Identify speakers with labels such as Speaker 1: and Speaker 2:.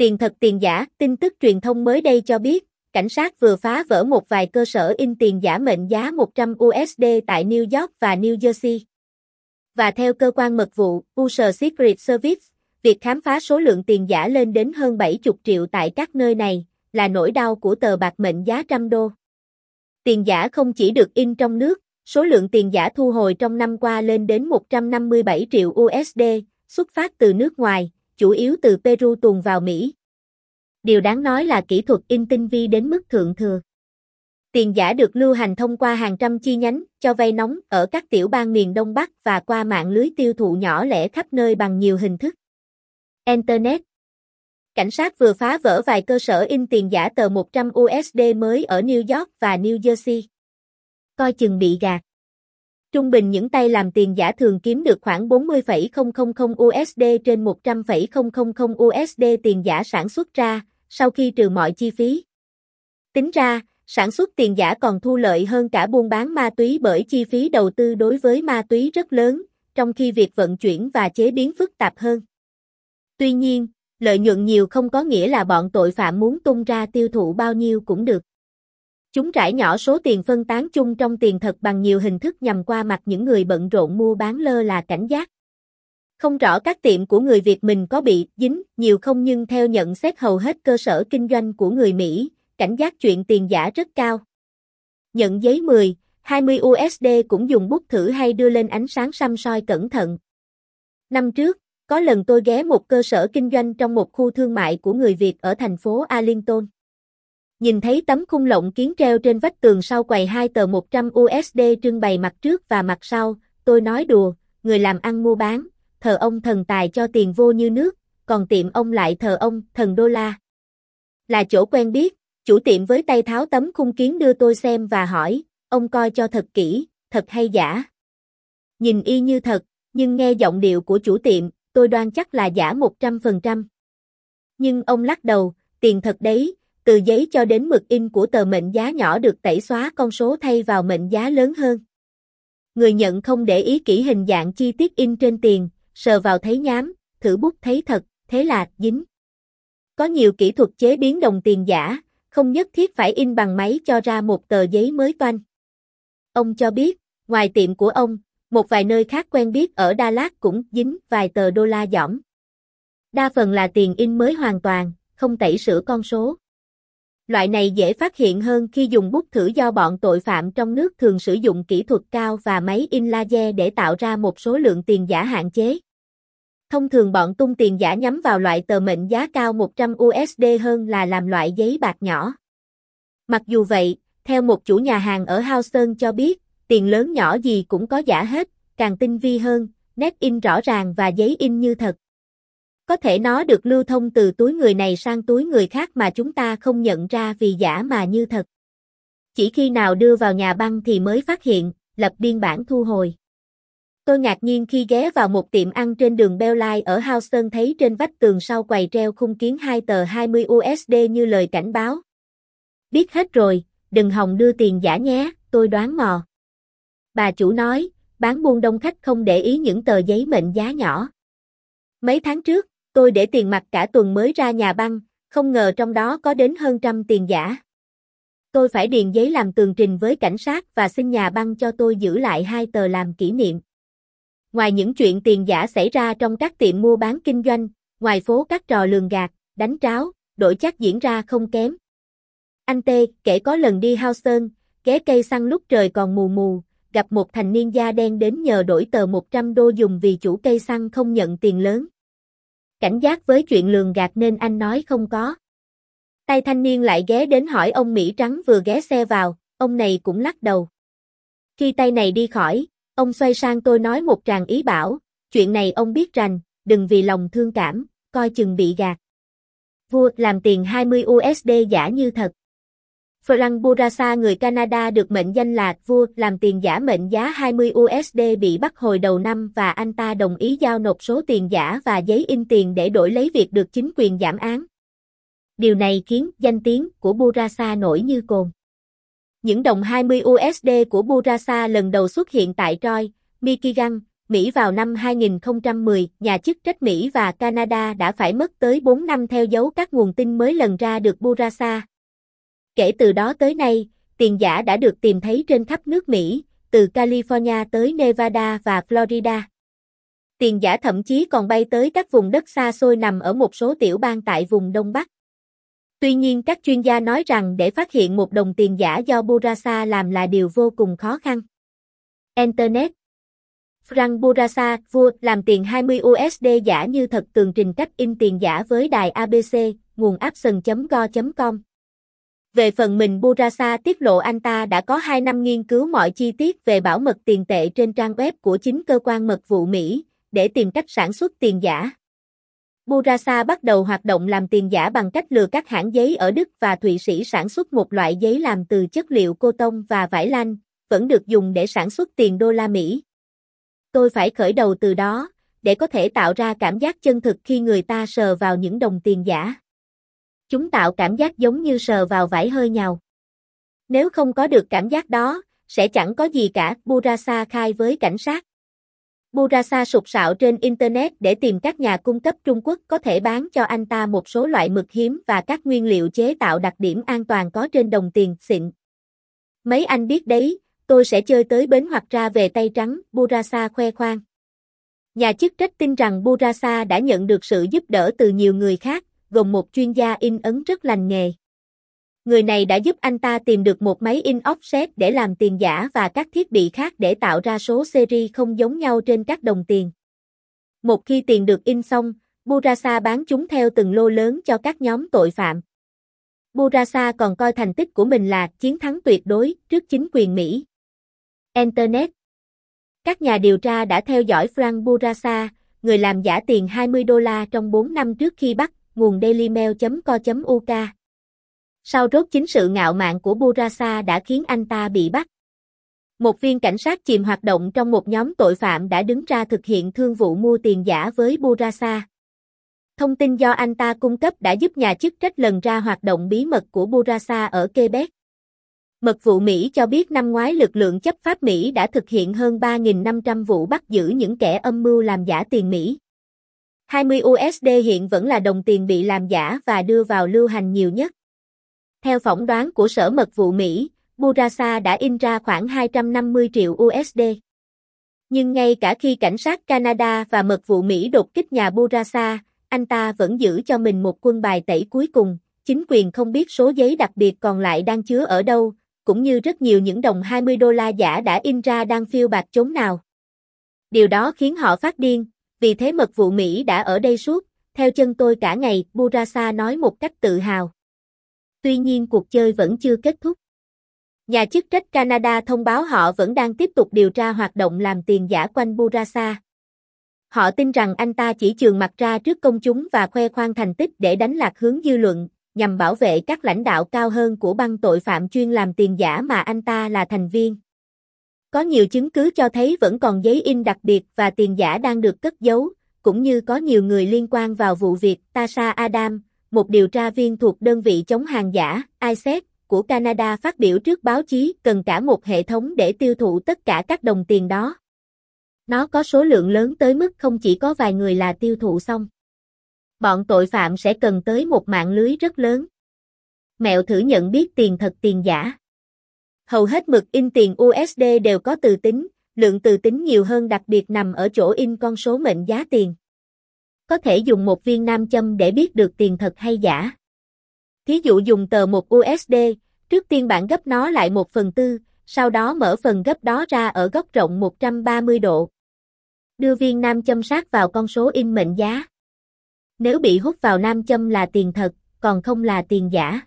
Speaker 1: Tiền thật tiền giả, tin tức truyền thông mới đây cho biết, cảnh sát vừa phá vỡ một vài cơ sở in tiền giả mệnh giá 100 USD tại New York và New Jersey. Và theo cơ quan mật vụ, User Secret Service, việc khám phá số lượng tiền giả lên đến hơn 70 triệu tại các nơi này, là nỗi đau của tờ bạc mệnh giá trăm đô. Tiền giả không chỉ được in trong nước, số lượng tiền giả thu hồi trong năm qua lên đến 157 triệu USD, xuất phát từ nước ngoài, chủ yếu từ Peru tuồn vào Mỹ. Điều đáng nói là kỹ thuật in tinh vi đến mức thượng thừa. Tiền giả được lưu hành thông qua hàng trăm chi nhánh, cho vay nóng ở các tiểu bang miền Đông Bắc và qua mạng lưới tiêu thụ nhỏ lẻ khắp nơi bằng nhiều hình thức. Internet Cảnh sát vừa phá vỡ vài cơ sở in tiền giả tờ 100 USD mới ở New York và New Jersey. Coi chừng bị gạt. Trung bình những tay làm tiền giả thường kiếm được khoảng 40,000 USD trên 100,000 USD tiền giả sản xuất ra, sau khi trừ mọi chi phí. Tính ra, sản xuất tiền giả còn thu lợi hơn cả buôn bán ma túy bởi chi phí đầu tư đối với ma túy rất lớn, trong khi việc vận chuyển và chế biến phức tạp hơn. Tuy nhiên, lợi nhuận nhiều không có nghĩa là bọn tội phạm muốn tung ra tiêu thụ bao nhiêu cũng được. Chúng trải nhỏ số tiền phân tán chung trong tiền thật bằng nhiều hình thức nhằm qua mặt những người bận rộn mua bán lơ là cảnh giác. Không rõ các tiệm của người Việt mình có bị dính nhiều không nhưng theo nhận xét hầu hết cơ sở kinh doanh của người Mỹ, cảnh giác chuyện tiền giả rất cao. Nhận giấy 10, 20 USD cũng dùng bút thử hay đưa lên ánh sáng xăm soi cẩn thận. Năm trước, có lần tôi ghé một cơ sở kinh doanh trong một khu thương mại của người Việt ở thành phố Arlington. Nhìn thấy tấm khung lộng kiến treo trên vách tường sau quầy hai tờ 100 USD trưng bày mặt trước và mặt sau, tôi nói đùa, người làm ăn mua bán, thờ ông thần tài cho tiền vô như nước, còn tiệm ông lại thờ ông, thần đô la. Là chỗ quen biết, chủ tiệm với tay tháo tấm khung kiến đưa tôi xem và hỏi, ông coi cho thật kỹ, thật hay giả. Nhìn y như thật, nhưng nghe giọng điệu của chủ tiệm, tôi đoan chắc là giả 100%. Nhưng ông lắc đầu, tiền thật đấy, từ giấy cho đến mực in của tờ mệnh giá nhỏ được tẩy xóa con số thay vào mệnh giá lớn hơn. Người nhận không để ý kỹ hình dạng chi tiết in trên tiền, sờ vào thấy nhám, thử bút thấy thật, thế là dính. Có nhiều kỹ thuật chế biến đồng tiền giả, không nhất thiết phải in bằng máy cho ra một tờ giấy mới toanh. Ông cho biết, ngoài tiệm của ông, một vài nơi khác quen biết ở Đà Lạt cũng dính vài tờ đô la giỏm. Đa phần là tiền in mới hoàn toàn, không tẩy sửa con số. Loại này dễ phát hiện hơn khi dùng bút thử do bọn tội phạm trong nước thường sử dụng kỹ thuật cao và máy in laser để tạo ra một số lượng tiền giả hạn chế. Thông thường bọn tung tiền giả nhắm vào loại tờ mệnh giá cao 100 USD hơn là làm loại giấy bạc nhỏ. Mặc dù vậy, theo một chủ nhà hàng ở Houston cho biết, tiền lớn nhỏ gì cũng có giả hết, càng tinh vi hơn, nét in rõ ràng và giấy in như thật. Có thể nó được lưu thông từ túi người này sang túi người khác mà chúng ta không nhận ra vì giả mà như thật. Chỉ khi nào đưa vào nhà băng thì mới phát hiện, lập biên bản thu hồi. Tôi ngạc nhiên khi ghé vào một tiệm ăn trên đường Bellline ở Houston thấy trên vách tường sau quầy treo khung kiến hai tờ 20 USD như lời cảnh báo. Biết hết rồi, đừng hòng đưa tiền giả nhé, tôi đoán mò. Bà chủ nói, bán buôn đông khách không để ý những tờ giấy mệnh giá nhỏ. Mấy tháng trước, tôi để tiền mặt cả tuần mới ra nhà băng, không ngờ trong đó có đến hơn trăm tiền giả. Tôi phải điền giấy làm tường trình với cảnh sát và xin nhà băng cho tôi giữ lại hai tờ làm kỷ niệm. Ngoài những chuyện tiền giả xảy ra trong các tiệm mua bán kinh doanh, ngoài phố các trò lường gạt, đánh tráo, đổi chắc diễn ra không kém. Anh Tê kể có lần đi hao sơn, ghé cây xăng lúc trời còn mù mù, gặp một thành niên da đen đến nhờ đổi tờ 100 đô dùng vì chủ cây xăng không nhận tiền lớn. Cảnh giác với chuyện lường gạt nên anh nói không có. Tay thanh niên lại ghé đến hỏi ông Mỹ Trắng vừa ghé xe vào, ông này cũng lắc đầu. Khi tay này đi khỏi, ông xoay sang tôi nói một tràng ý bảo, chuyện này ông biết rành, đừng vì lòng thương cảm, coi chừng bị gạt. Vua làm tiền 20 USD giả như thật. Frank Burasa người Canada được mệnh danh là vua làm tiền giả mệnh giá 20 USD bị bắt hồi đầu năm và anh ta đồng ý giao nộp số tiền giả và giấy in tiền để đổi lấy việc được chính quyền giảm án. Điều này khiến danh tiếng của Burasa nổi như cồn. Những đồng 20 USD của Burasa lần đầu xuất hiện tại Troy, Michigan, Mỹ vào năm 2010, nhà chức trách Mỹ và Canada đã phải mất tới 4 năm theo dấu các nguồn tin mới lần ra được Burasa. Kể từ đó tới nay, tiền giả đã được tìm thấy trên khắp nước Mỹ, từ California tới Nevada và Florida. Tiền giả thậm chí còn bay tới các vùng đất xa xôi nằm ở một số tiểu bang tại vùng Đông Bắc. Tuy nhiên các chuyên gia nói rằng để phát hiện một đồng tiền giả do Burasa làm là điều vô cùng khó khăn. Internet Frank Burasa, vua, làm tiền 20 USD giả như thật tường trình cách in tiền giả với đài ABC, nguồn action.go.com. Về phần mình Burasa tiết lộ anh ta đã có 2 năm nghiên cứu mọi chi tiết về bảo mật tiền tệ trên trang web của chính cơ quan mật vụ Mỹ, để tìm cách sản xuất tiền giả. Burasa bắt đầu hoạt động làm tiền giả bằng cách lừa các hãng giấy ở Đức và Thụy Sĩ sản xuất một loại giấy làm từ chất liệu cô tông và vải lanh, vẫn được dùng để sản xuất tiền đô la Mỹ. Tôi phải khởi đầu từ đó, để có thể tạo ra cảm giác chân thực khi người ta sờ vào những đồng tiền giả. Chúng tạo cảm giác giống như sờ vào vải hơi nhào. Nếu không có được cảm giác đó, sẽ chẳng có gì cả, Burasa khai với cảnh sát. Burasa sục sạo trên Internet để tìm các nhà cung cấp Trung Quốc có thể bán cho anh ta một số loại mực hiếm và các nguyên liệu chế tạo đặc điểm an toàn có trên đồng tiền xịn. Mấy anh biết đấy, tôi sẽ chơi tới bến hoặc ra về tay trắng, Burasa khoe khoang. Nhà chức trách tin rằng Burasa đã nhận được sự giúp đỡ từ nhiều người khác, gồm một chuyên gia in ấn rất lành nghề. Người này đã giúp anh ta tìm được một máy in offset để làm tiền giả và các thiết bị khác để tạo ra số seri không giống nhau trên các đồng tiền. Một khi tiền được in xong, Burasa bán chúng theo từng lô lớn cho các nhóm tội phạm. Burasa còn coi thành tích của mình là chiến thắng tuyệt đối trước chính quyền Mỹ. Internet Các nhà điều tra đã theo dõi Frank Burasa, người làm giả tiền 20 đô la trong 4 năm trước khi bắt, nguồn dailymail.co.uk. Sau rốt chính sự ngạo mạn của Burasa đã khiến anh ta bị bắt. Một viên cảnh sát chìm hoạt động trong một nhóm tội phạm đã đứng ra thực hiện thương vụ mua tiền giả với Burasa. Thông tin do anh ta cung cấp đã giúp nhà chức trách lần ra hoạt động bí mật của Burasa ở Quebec. Mật vụ Mỹ cho biết năm ngoái lực lượng chấp pháp Mỹ đã thực hiện hơn 3.500 vụ bắt giữ những kẻ âm mưu làm giả tiền Mỹ. 20 USD hiện vẫn là đồng tiền bị làm giả và đưa vào lưu hành nhiều nhất. Theo phỏng đoán của Sở Mật vụ Mỹ, Burasa đã in ra khoảng 250 triệu USD. Nhưng ngay cả khi cảnh sát Canada và Mật vụ Mỹ đột kích nhà Burasa, anh ta vẫn giữ cho mình một quân bài tẩy cuối cùng, chính quyền không biết số giấy đặc biệt còn lại đang chứa ở đâu, cũng như rất nhiều những đồng 20 đô la giả đã in ra đang phiêu bạc chốn nào. Điều đó khiến họ phát điên, vì thế mật vụ Mỹ đã ở đây suốt, theo chân tôi cả ngày, Burasa nói một cách tự hào. Tuy nhiên cuộc chơi vẫn chưa kết thúc. Nhà chức trách Canada thông báo họ vẫn đang tiếp tục điều tra hoạt động làm tiền giả quanh Burasa. Họ tin rằng anh ta chỉ trường mặt ra trước công chúng và khoe khoang thành tích để đánh lạc hướng dư luận, nhằm bảo vệ các lãnh đạo cao hơn của băng tội phạm chuyên làm tiền giả mà anh ta là thành viên. Có nhiều chứng cứ cho thấy vẫn còn giấy in đặc biệt và tiền giả đang được cất giấu, cũng như có nhiều người liên quan vào vụ việc Tasha Adam, một điều tra viên thuộc đơn vị chống hàng giả, ISEC, của Canada phát biểu trước báo chí cần cả một hệ thống để tiêu thụ tất cả các đồng tiền đó. Nó có số lượng lớn tới mức không chỉ có vài người là tiêu thụ xong. Bọn tội phạm sẽ cần tới một mạng lưới rất lớn. Mẹo thử nhận biết tiền thật tiền giả. Hầu hết mực in tiền USD đều có từ tính, lượng từ tính nhiều hơn đặc biệt nằm ở chỗ in con số mệnh giá tiền. Có thể dùng một viên nam châm để biết được tiền thật hay giả. Thí dụ dùng tờ 1 USD, trước tiên bạn gấp nó lại 1 phần tư, sau đó mở phần gấp đó ra ở góc rộng 130 độ. Đưa viên nam châm sát vào con số in mệnh giá. Nếu bị hút vào nam châm là tiền thật, còn không là tiền giả.